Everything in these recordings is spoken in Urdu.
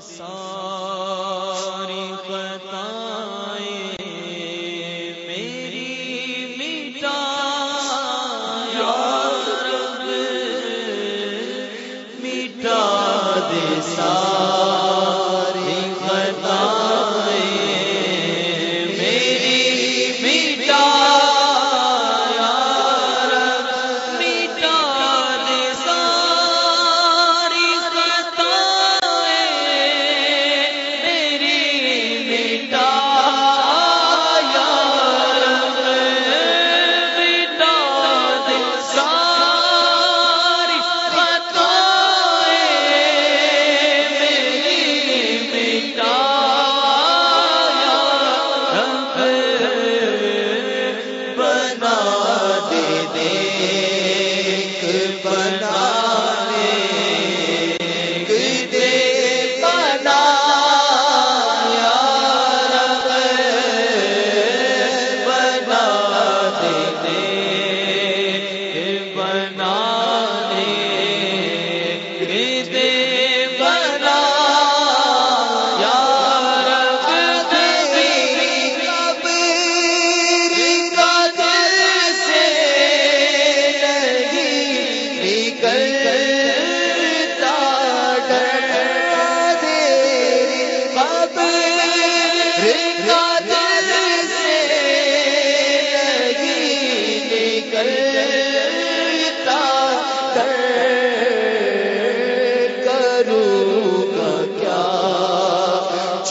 ساری بتائیں میری مٹا یا رب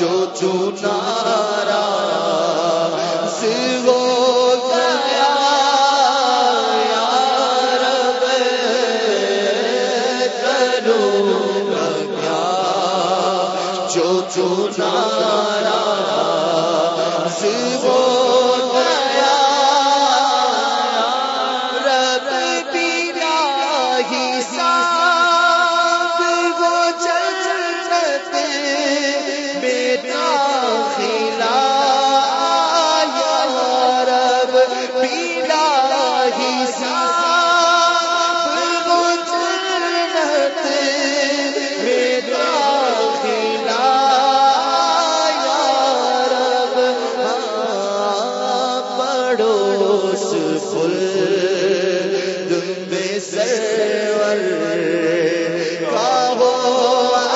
جو چنارا سو گیا یار کرو گیا جو چنارا سو دوست فل دم بے سرور کا ہو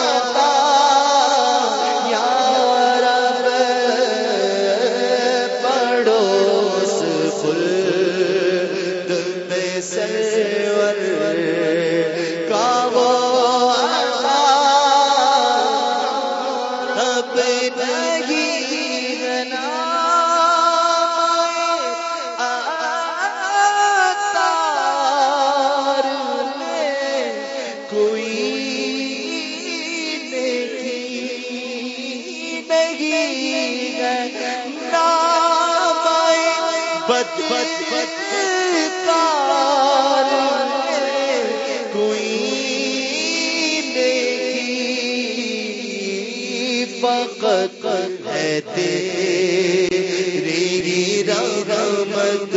بد بد بد تار کوئی دیکھی فقط ہے۔ تیری رحمت